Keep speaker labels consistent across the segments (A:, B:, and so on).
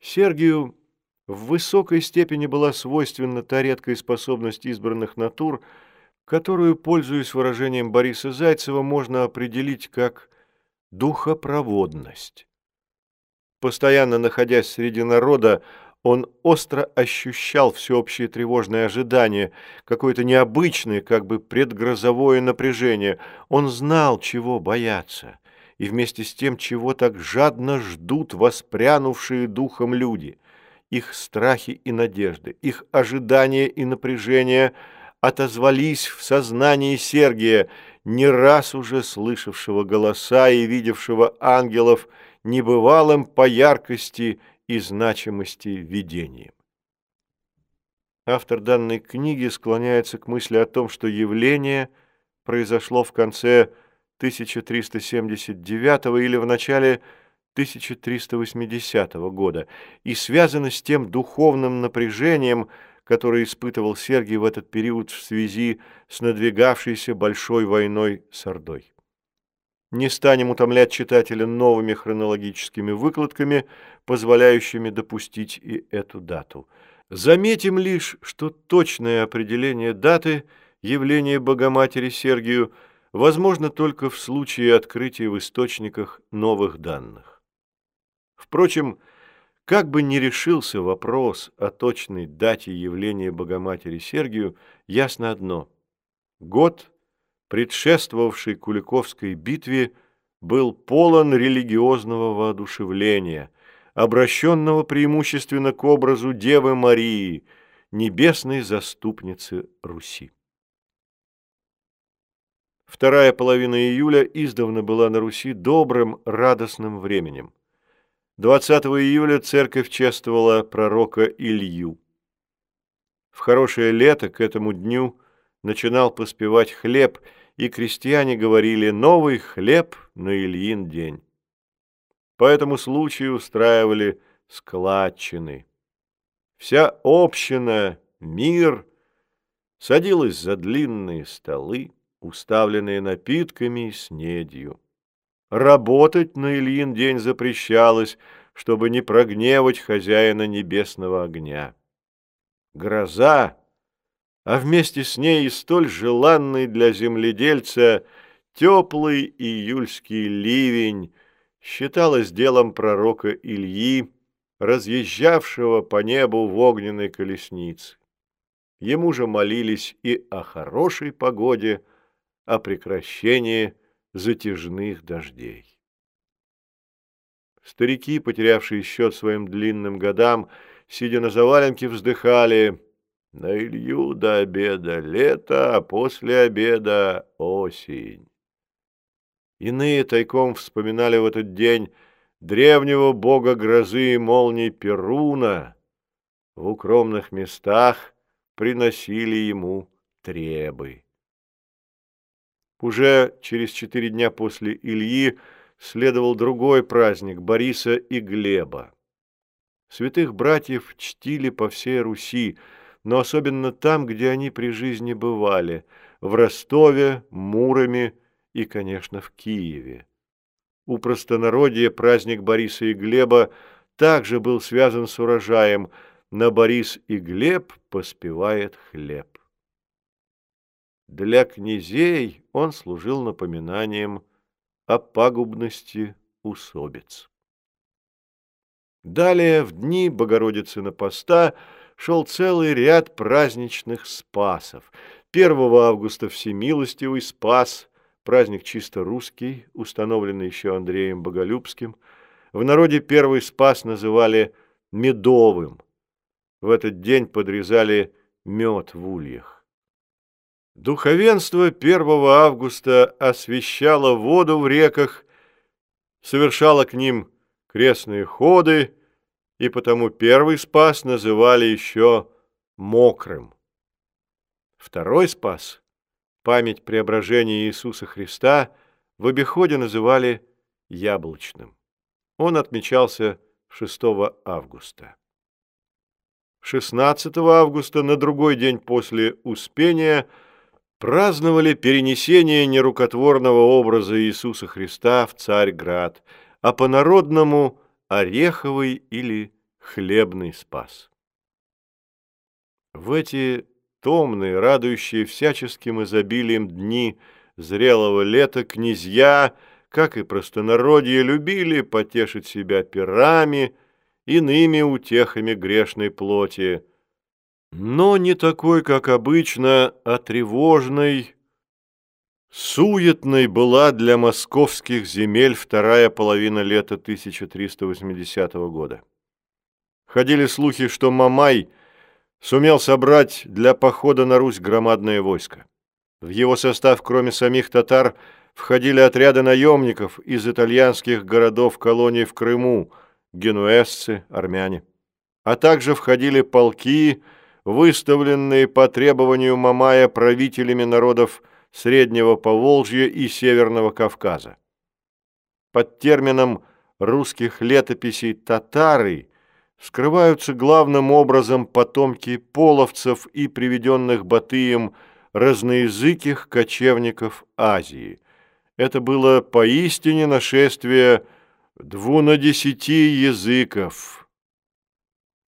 A: Сергию в высокой степени была свойственна та редкая способность избранных натур, которую, пользуясь выражением Бориса Зайцева, можно определить как духопроводность. Постоянно находясь среди народа, он остро ощущал всеобщее тревожное ожидание, какое-то необычное, как бы предгрозовое напряжение. Он знал, чего бояться, и вместе с тем, чего так жадно ждут воспрянувшие духом люди. Их страхи и надежды, их ожидания и напряжение отозвались в сознании Сергия, не раз уже слышавшего голоса и видевшего ангелов, небывалым по яркости и значимости видением. Автор данной книги склоняется к мысли о том, что явление произошло в конце 1379 или в начале 1380 года и связано с тем духовным напряжением, которое испытывал Сергий в этот период в связи с надвигавшейся большой войной с Ордой. Не станем утомлять читателя новыми хронологическими выкладками, позволяющими допустить и эту дату. Заметим лишь, что точное определение даты явления Богоматери Сергию возможно только в случае открытия в источниках новых данных. Впрочем, как бы ни решился вопрос о точной дате явления Богоматери Сергию, ясно одно – год – предшествовавший Куликовской битве, был полон религиозного воодушевления, обращенного преимущественно к образу Девы Марии, небесной заступницы Руси. Вторая половина июля издавна была на Руси добрым, радостным временем. 20 июля церковь чествовала пророка Илью. В хорошее лето к этому дню начинал поспевать хлеб – и крестьяне говорили «новый хлеб на Ильин день». По этому случаю устраивали складчины. Вся община, мир садилась за длинные столы, уставленные напитками и снедью. Работать на Ильин день запрещалось, чтобы не прогневать хозяина небесного огня. Гроза а вместе с ней и столь желанный для земледельца теплый июльский ливень считалось делом пророка Ильи, разъезжавшего по небу в огненной колеснице. Ему же молились и о хорошей погоде, о прекращении затяжных дождей. Старики, потерявшие счет своим длинным годам, сидя на заваленке, вздыхали – на Илью до обеда лето, а после обеда осень. Иные тайком вспоминали в этот день древнего бога грозы и молний Перуна. В укромных местах приносили ему требы. Уже через четыре дня после Ильи следовал другой праздник Бориса и Глеба. Святых братьев чтили по всей Руси, но особенно там, где они при жизни бывали, в Ростове, Муроме и, конечно, в Киеве. У простонародья праздник Бориса и Глеба также был связан с урожаем. На Борис и Глеб поспевает хлеб. Для князей он служил напоминанием о пагубности усобиц. Далее, в дни Богородицы на поста, шел целый ряд праздничных спасов. 1 августа Всемилостивый спас, праздник чисто русский, установленный еще Андреем Боголюбским. В народе первый спас называли медовым. В этот день подрезали мед в ульях. Духовенство 1 августа освещало воду в реках, совершало к ним крестные ходы, и потому первый спас называли еще мокрым. Второй спас, память преображения Иисуса Христа, в обиходе называли яблочным. Он отмечался 6 августа. 16 августа, на другой день после Успения, праздновали перенесение нерукотворного образа Иисуса Христа в Царьград, а по-народному – ореховый или хлебный спас. В эти томные, радующие всяческим изобилием дни зрелого лета князья, как и простонародье, любили потешить себя пирами, иными утехами грешной плоти, но не такой, как обычно, а тревожной, суетной была для московских земель вторая половина лета 1380 года. Ходили слухи, что Мамай сумел собрать для похода на Русь громадное войско. В его состав, кроме самих татар, входили отряды наемников из итальянских городов-колоний в Крыму, генуэзцы, армяне. А также входили полки, выставленные по требованию Мамая правителями народов Среднего Поволжья и Северного Кавказа. Под термином русских летописей «татары» скрываются главным образом потомки половцев и приведенных Батыем разноязыких кочевников Азии. Это было поистине нашествие двунадесяти языков.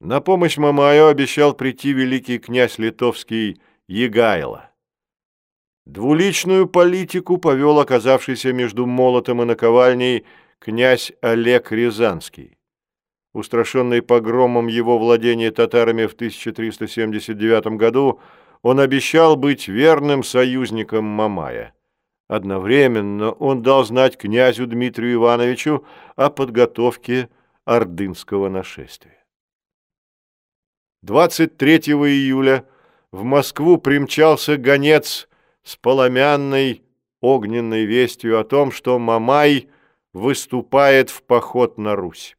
A: На помощь Мамаю обещал прийти великий князь литовский Егайло. Двуличную политику повел оказавшийся между молотом и наковальней князь Олег Рязанский. Устрашенный погромом его владения татарами в 1379 году, он обещал быть верным союзником Мамая. Одновременно он дал знать князю Дмитрию Ивановичу о подготовке ордынского нашествия. 23 июля в Москву примчался гонец с поломянной огненной вестью о том, что Мамай выступает в поход на Русь.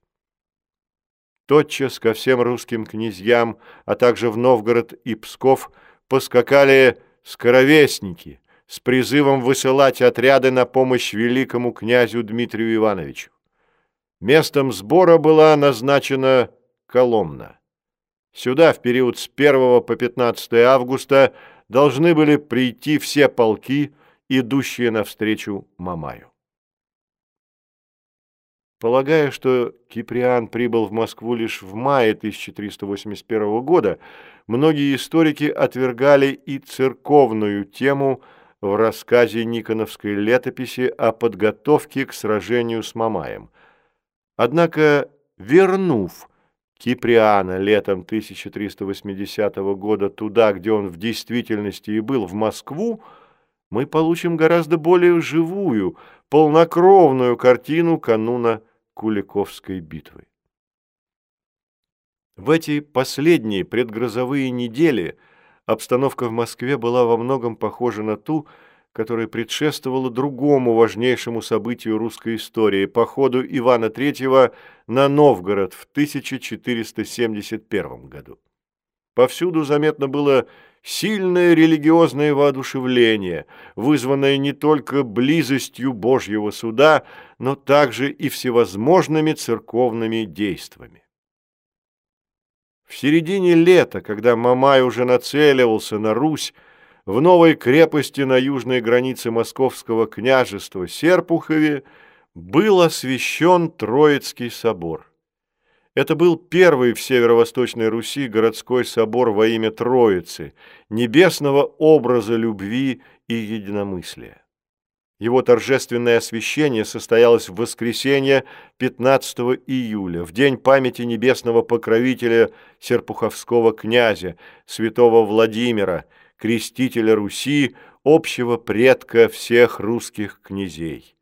A: Тотчас ко всем русским князьям, а также в Новгород и Псков поскакали скоровестники с призывом высылать отряды на помощь великому князю Дмитрию Ивановичу. Местом сбора была назначена Коломна. Сюда в период с 1 по 15 августа должны были прийти все полки, идущие навстречу Мамаю. Полагая, что Киприан прибыл в Москву лишь в мае 1381 года, многие историки отвергали и церковную тему в рассказе Никоновской летописи о подготовке к сражению с Мамаем. Однако, вернув Киприана летом 1380 года туда, где он в действительности и был, в Москву, мы получим гораздо более живую, полнокровную картину кануна Куликовской битвы. В эти последние предгрозовые недели обстановка в Москве была во многом похожа на ту, которая предшествовала другому важнейшему событию русской истории – походу Ивана III на Новгород в 1471 году. Повсюду заметно было сильное религиозное воодушевление, вызванное не только близостью Божьего суда, но также и всевозможными церковными действиями. В середине лета, когда Мамай уже нацеливался на Русь, в новой крепости на южной границе Московского княжества Серпухове был освящен Троицкий собор. Это был первый в северо-восточной Руси городской собор во имя Троицы, небесного образа любви и единомыслия. Его торжественное освящение состоялось в воскресенье 15 июля, в день памяти небесного покровителя Серпуховского князя, святого Владимира, крестителя Руси, общего предка всех русских князей.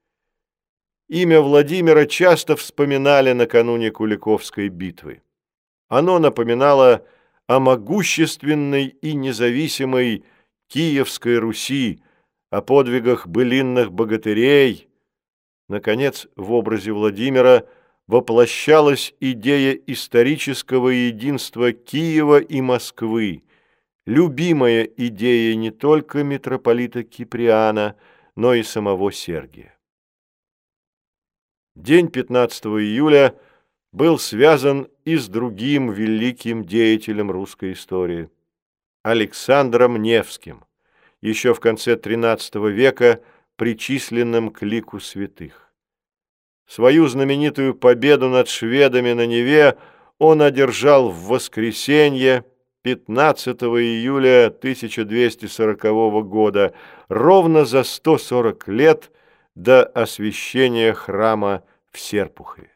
A: Имя Владимира часто вспоминали накануне Куликовской битвы. Оно напоминало о могущественной и независимой Киевской Руси, о подвигах былинных богатырей. Наконец, в образе Владимира воплощалась идея исторического единства Киева и Москвы, любимая идея не только митрополита Киприана, но и самого Сергия. День 15 июля был связан и с другим великим деятелем русской истории – Александром Невским, еще в конце XIII века причисленным к лику святых. Свою знаменитую победу над шведами на Неве он одержал в воскресенье 15 июля 1240 года, ровно за 140 лет до освящения храма в Серпухове.